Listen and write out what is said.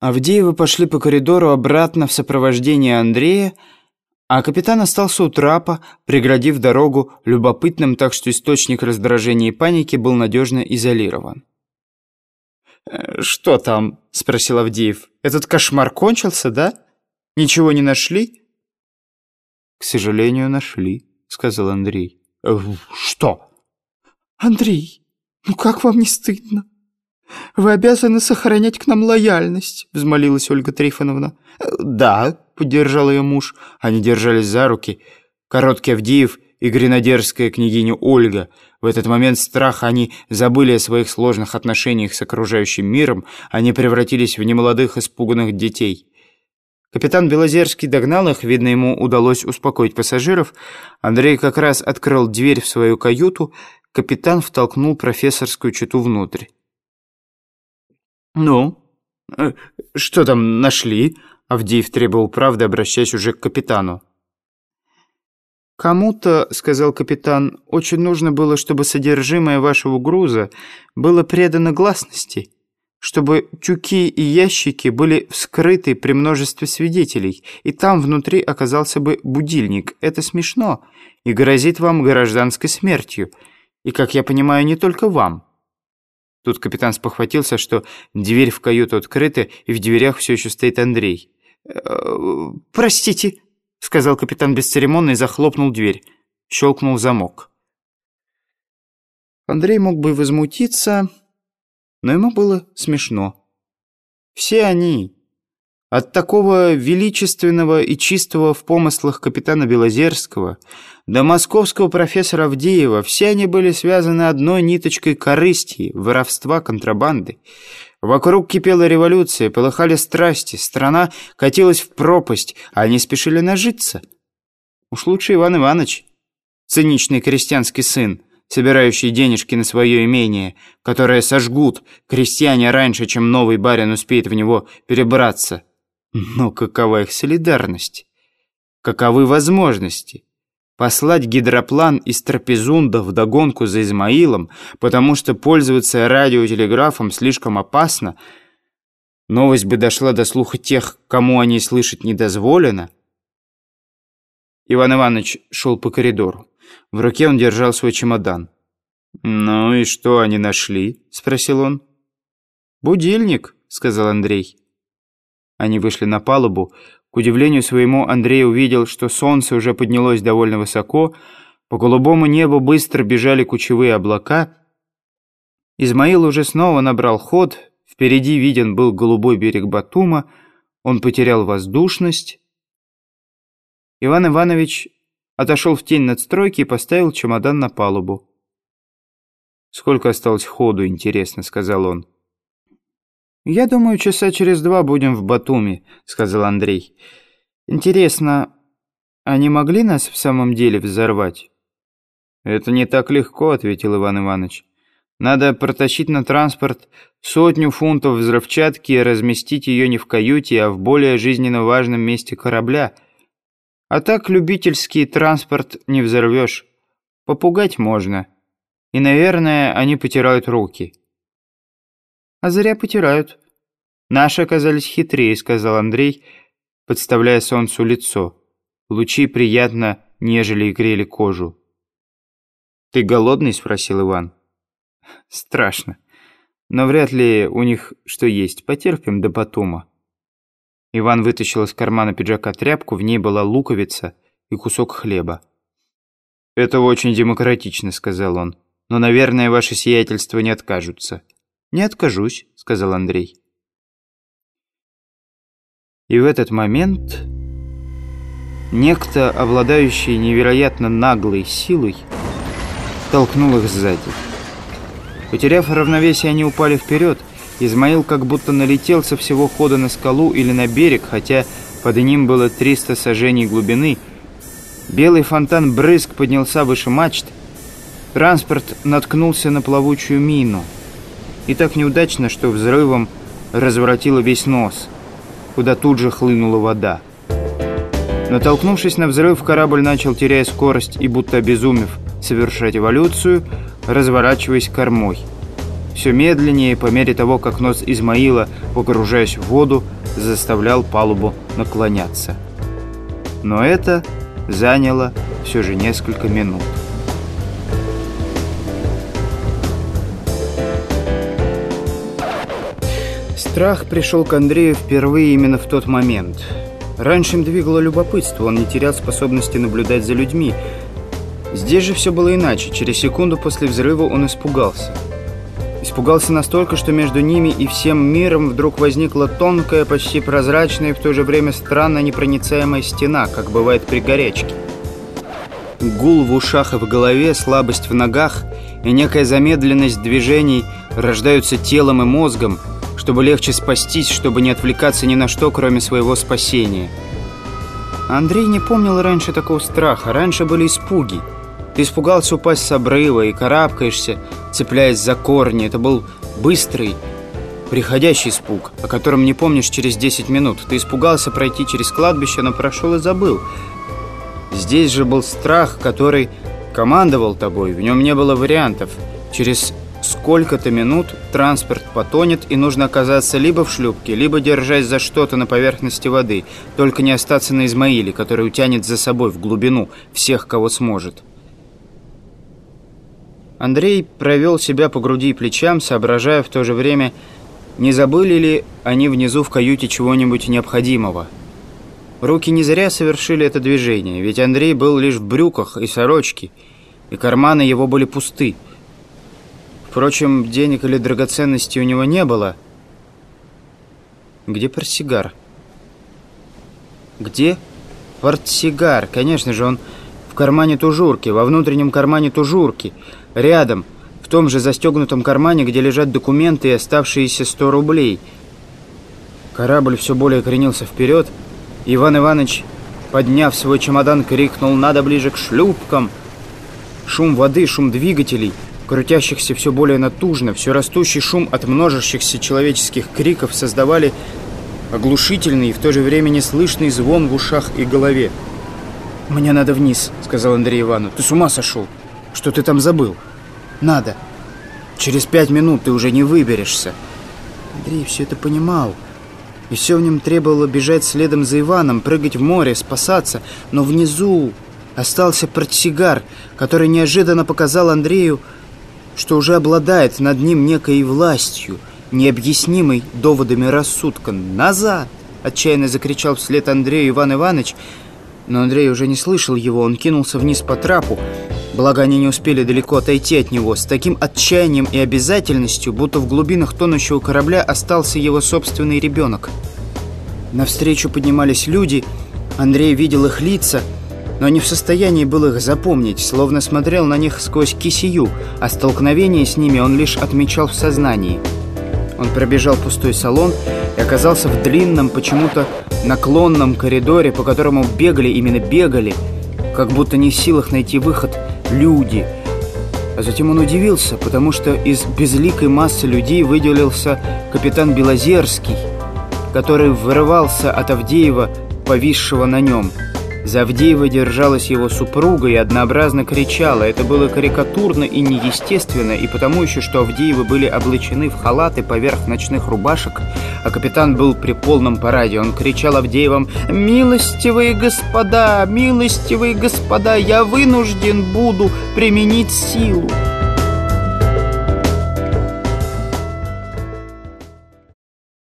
Авдеевы пошли по коридору обратно в сопровождении Андрея, а капитан остался у трапа, преградив дорогу любопытным, так что источник раздражения и паники был надежно изолирован. «Э, «Что там?» — спросил Авдеев. «Этот кошмар кончился, да? Ничего не нашли?» «К сожалению, нашли», — сказал Андрей. «Э, «Что?» «Андрей, ну как вам не стыдно?» «Вы обязаны сохранять к нам лояльность», — взмолилась Ольга Трифоновна. «Да», — поддержал ее муж. Они держались за руки. Короткий Авдеев и гренадерская княгиня Ольга. В этот момент страха они забыли о своих сложных отношениях с окружающим миром, они превратились в немолодых испуганных детей. Капитан Белозерский догнал их, видно, ему удалось успокоить пассажиров. Андрей как раз открыл дверь в свою каюту, капитан втолкнул профессорскую читу внутрь. «Ну, э, что там нашли?» Авдеев требовал правды, обращаясь уже к капитану. «Кому-то, — сказал капитан, — очень нужно было, чтобы содержимое вашего груза было предано гласности, чтобы тюки и ящики были вскрыты при множестве свидетелей, и там внутри оказался бы будильник. Это смешно и грозит вам гражданской смертью, и, как я понимаю, не только вам». Тут капитан спохватился, что дверь в каюту открыта, и в дверях все еще стоит Андрей. «Э, «Простите», — сказал капитан бесцеремонно и захлопнул дверь. Щелкнул замок. Андрей мог бы возмутиться, но ему было смешно. Все они, от такого величественного и чистого в помыслах капитана Белозерского до московского профессора Авдеева, все они были связаны одной ниточкой корысти, воровства, контрабанды. Вокруг кипела революция, полыхали страсти, страна катилась в пропасть, а они спешили нажиться. Уж лучше Иван Иванович, циничный крестьянский сын, собирающий денежки на свое имение, которое сожгут крестьяне раньше, чем новый барин успеет в него перебраться. Но какова их солидарность? Каковы возможности? Послать гидроплан из Трапезунда в догонку за Измаилом, потому что пользоваться радиотелеграфом слишком опасно? Новость бы дошла до слуха тех, кому о ней слышать не дозволено. Иван Иванович шел по коридору. В руке он держал свой чемодан. «Ну и что они нашли?» – спросил он. «Будильник», – сказал Андрей. Они вышли на палубу. К удивлению своему Андрей увидел, что солнце уже поднялось довольно высоко, по голубому небу быстро бежали кучевые облака. Измаил уже снова набрал ход, впереди виден был голубой берег Батума, он потерял воздушность. Иван Иванович отошел в тень надстройки и поставил чемодан на палубу. «Сколько осталось ходу, интересно», — сказал он. «Я думаю, часа через два будем в Батуми», — сказал Андрей. «Интересно, они могли нас в самом деле взорвать?» «Это не так легко», — ответил Иван Иванович. «Надо протащить на транспорт сотню фунтов взрывчатки и разместить ее не в каюте, а в более жизненно важном месте корабля. А так любительский транспорт не взорвешь. Попугать можно. И, наверное, они потирают руки». «А зря потирают. Наши оказались хитрее», — сказал Андрей, подставляя солнцу лицо. Лучи приятно нежели и грели кожу. «Ты голодный?» — спросил Иван. «Страшно. Но вряд ли у них что есть. Потерпим до Батума». Иван вытащил из кармана пиджака тряпку, в ней была луковица и кусок хлеба. «Это очень демократично», — сказал он. «Но, наверное, ваши сиятельства не откажутся». «Не откажусь», — сказал Андрей. И в этот момент некто, обладающий невероятно наглой силой, толкнул их сзади. Потеряв равновесие, они упали вперед. Измаил как будто налетел со всего хода на скалу или на берег, хотя под ним было 300 сажений глубины. Белый фонтан брызг поднялся выше мачт. Транспорт наткнулся на плавучую мину — и так неудачно, что взрывом разворотило весь нос, куда тут же хлынула вода. Натолкнувшись на взрыв, корабль начал, теряя скорость и будто обезумев, совершать эволюцию, разворачиваясь кормой. все медленнее по мере того, как нос Измаила, погружаясь в воду, заставлял палубу наклоняться. Но это заняло все же несколько минут. Страх пришел к Андрею впервые именно в тот момент. Раньше им двигало любопытство, он не терял способности наблюдать за людьми. Здесь же все было иначе. Через секунду после взрыва он испугался. Испугался настолько, что между ними и всем миром вдруг возникла тонкая, почти прозрачная и в то же время странно непроницаемая стена, как бывает при горячке. Гул в ушах и в голове, слабость в ногах и некая замедленность движений рождаются телом и мозгом, чтобы легче спастись, чтобы не отвлекаться ни на что, кроме своего спасения. Андрей не помнил раньше такого страха, раньше были испуги. Ты испугался упасть с обрыва и карабкаешься, цепляясь за корни. Это был быстрый, приходящий испуг, о котором не помнишь через 10 минут. Ты испугался пройти через кладбище, но прошел и забыл. Здесь же был страх, который командовал тобой, в нем не было вариантов. Через сколько-то минут транспорт потонет, и нужно оказаться либо в шлюпке, либо держась за что-то на поверхности воды, только не остаться на Измаиле, который утянет за собой в глубину всех, кого сможет. Андрей провел себя по груди и плечам, соображая в то же время, не забыли ли они внизу в каюте чего-нибудь необходимого. Руки не зря совершили это движение, ведь Андрей был лишь в брюках и сорочке, и карманы его были пусты. Впрочем, денег или драгоценностей у него не было. Где портсигар? Где портсигар? Конечно же, он в кармане тужурки, во внутреннем кармане тужурки, рядом, в том же застегнутом кармане, где лежат документы и оставшиеся 100 рублей. Корабль все более кренился вперед. Иван Иванович, подняв свой чемодан, крикнул «Надо ближе к шлюпкам!» Шум воды, шум двигателей — крутящихся все более натужно, все растущий шум от множащихся человеческих криков создавали оглушительный и в то же время неслышный звон в ушах и голове. «Мне надо вниз», — сказал Андрей Ивану. «Ты с ума сошел? Что ты там забыл?» «Надо. Через пять минут ты уже не выберешься». Андрей все это понимал. И все в нем требовало бежать следом за Иваном, прыгать в море, спасаться. Но внизу остался портсигар, который неожиданно показал Андрею, что уже обладает над ним некой властью, необъяснимой доводами рассудка. «Назад!» — отчаянно закричал вслед Андрею Иван Иванович, но Андрей уже не слышал его, он кинулся вниз по трапу, благо они не успели далеко отойти от него, с таким отчаянием и обязательностью, будто в глубинах тонущего корабля остался его собственный ребенок. Навстречу поднимались люди, Андрей видел их лица — но не в состоянии был их запомнить, словно смотрел на них сквозь кисию, а столкновение с ними он лишь отмечал в сознании. Он пробежал пустой салон и оказался в длинном, почему-то наклонном коридоре, по которому бегали, именно бегали, как будто не в силах найти выход, люди. А затем он удивился, потому что из безликой массы людей выделился капитан Белозерский, который вырывался от Авдеева, повисшего на нем – за Авдеева держалась его супруга и однообразно кричала. Это было карикатурно и неестественно, и потому еще, что Авдеевы были облачены в халаты поверх ночных рубашек, а капитан был при полном параде. Он кричал Авдеевым «Милостивые господа, милостивые господа, я вынужден буду применить силу».